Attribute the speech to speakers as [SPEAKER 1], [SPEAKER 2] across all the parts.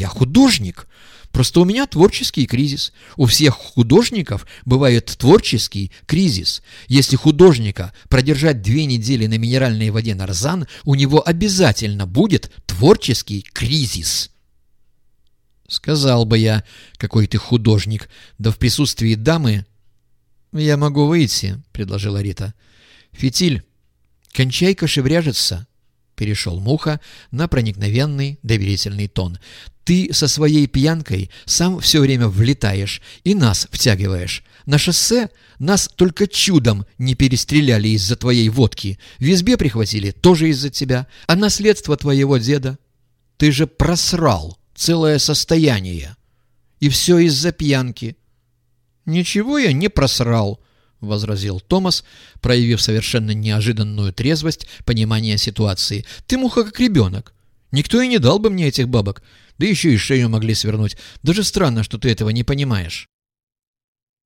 [SPEAKER 1] Я художник. Просто у меня творческий кризис. У всех художников бывает творческий кризис. Если художника продержать две недели на минеральной воде нарзан, у него обязательно будет творческий кризис. Сказал бы я, какой ты художник, да в присутствии дамы... Я могу выйти, предложила Рита. Фитиль, кончай кошевряжиться, перешел Муха на проникновенный доверительный тон. Ты со своей пьянкой сам все время влетаешь и нас втягиваешь. На шоссе нас только чудом не перестреляли из-за твоей водки. В избе прихватили тоже из-за тебя. А наследство твоего деда? Ты же просрал целое состояние. И все из-за пьянки. «Ничего я не просрал», — возразил Томас, проявив совершенно неожиданную трезвость понимания ситуации. «Ты, муха, как ребенок. Никто и не дал бы мне этих бабок. Да еще и шею могли свернуть. Даже странно, что ты этого не понимаешь».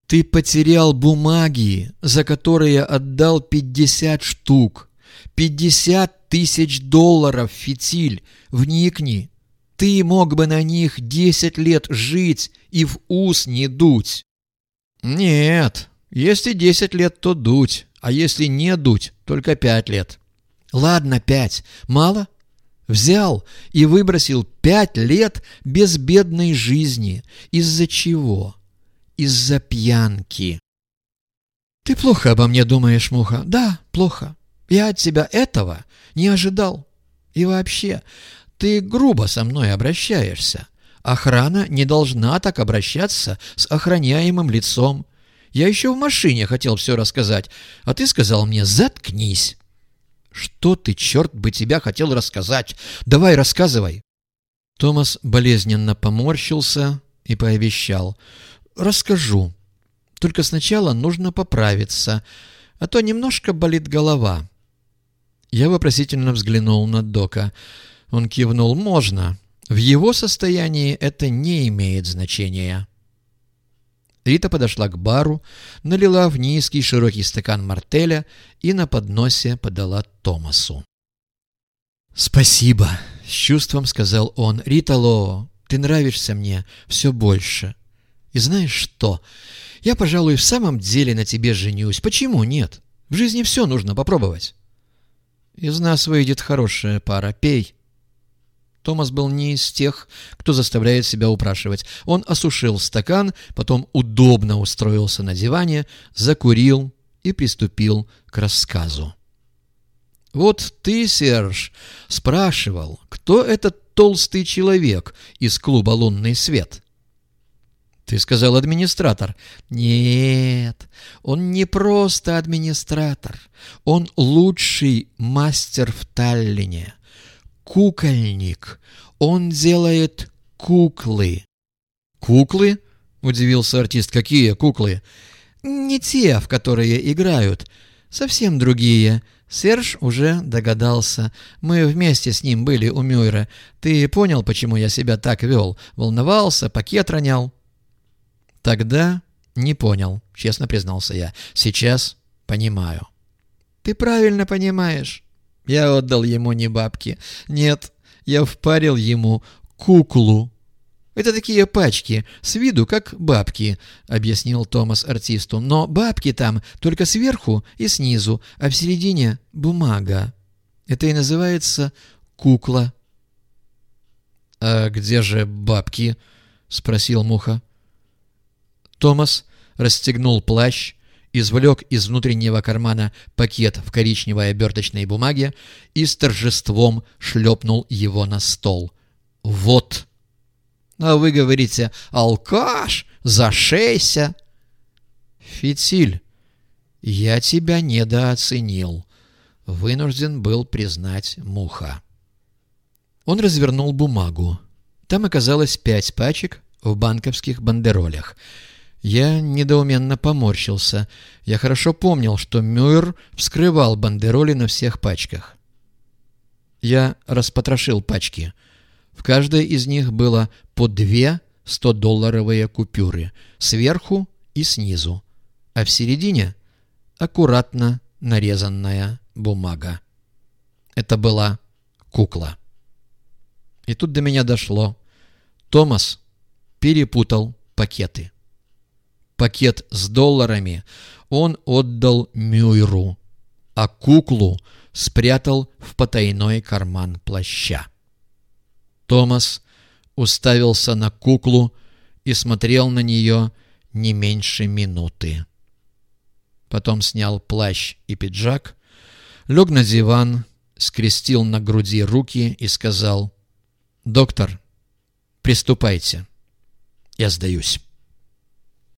[SPEAKER 1] «Ты потерял бумаги, за которые отдал пятьдесят штук. Пятьдесят тысяч долларов, фитиль. Вникни. Ты мог бы на них десять лет жить и в ус не дуть. Нет, если десять лет, то дуть, а если не дуть, только пять лет. Ладно, пять. Мало? Взял и выбросил пять лет безбедной жизни. Из-за чего? Из-за пьянки. Ты плохо обо мне думаешь, Муха. Да, плохо. Я от тебя этого не ожидал. И вообще, ты грубо со мной обращаешься. Охрана не должна так обращаться с охраняемым лицом. Я еще в машине хотел все рассказать, а ты сказал мне «заткнись». Что ты, черт бы тебя хотел рассказать? Давай рассказывай. Томас болезненно поморщился и пообещал. Расскажу. Только сначала нужно поправиться, а то немножко болит голова. Я вопросительно взглянул на Дока. Он кивнул «можно». В его состоянии это не имеет значения. Рита подошла к бару, налила в низкий широкий стакан мартеля и на подносе подала Томасу. «Спасибо», — с чувством сказал он. «Рита Лоо, ты нравишься мне все больше. И знаешь что? Я, пожалуй, в самом деле на тебе женюсь. Почему нет? В жизни все нужно попробовать». «Из нас выйдет хорошая пара. Пей». Томас был не из тех, кто заставляет себя упрашивать. Он осушил стакан, потом удобно устроился на диване, закурил и приступил к рассказу. «Вот ты, Серж, спрашивал, кто этот толстый человек из клуба «Лунный свет»?» «Ты сказал администратор». «Нет, он не просто администратор. Он лучший мастер в Таллине кукольник. Он делает куклы». «Куклы?» — удивился артист. «Какие куклы?» «Не те, в которые играют. Совсем другие. Серж уже догадался. Мы вместе с ним были у Мюйра. Ты понял, почему я себя так вел? Волновался, пакет ронял?» «Тогда не понял», — честно признался я. «Сейчас понимаю». «Ты правильно понимаешь. Я отдал ему не бабки. Нет, я впарил ему куклу. «Это такие пачки, с виду как бабки», — объяснил Томас артисту. «Но бабки там только сверху и снизу, а в середине бумага. Это и называется кукла».
[SPEAKER 2] «А где же бабки?» — спросил Муха.
[SPEAKER 1] Томас расстегнул плащ, извлек из внутреннего кармана пакет в коричневой оберточной бумаге и с торжеством шлепнул его на стол. «Вот!» «А вы говорите, алкаш, зашейся!» «Фитиль, я тебя недооценил», — вынужден был признать Муха. Он развернул бумагу. Там оказалось пять пачек в банковских бандеролях — я недоуменно поморщился. Я хорошо помнил, что Мюэр вскрывал бандероли на всех пачках. Я распотрошил пачки. В каждой из них было по две 100-долларовые купюры, сверху и снизу, а в середине аккуратно нарезанная бумага. Это была кукла. И тут до меня дошло. Томас перепутал пакеты. Пакет с долларами он отдал Мюйру, а куклу спрятал в потайной карман плаща. Томас уставился на куклу и смотрел на нее не меньше минуты. Потом снял плащ и пиджак, лег на диван, скрестил на груди руки и сказал, «Доктор, приступайте, я сдаюсь».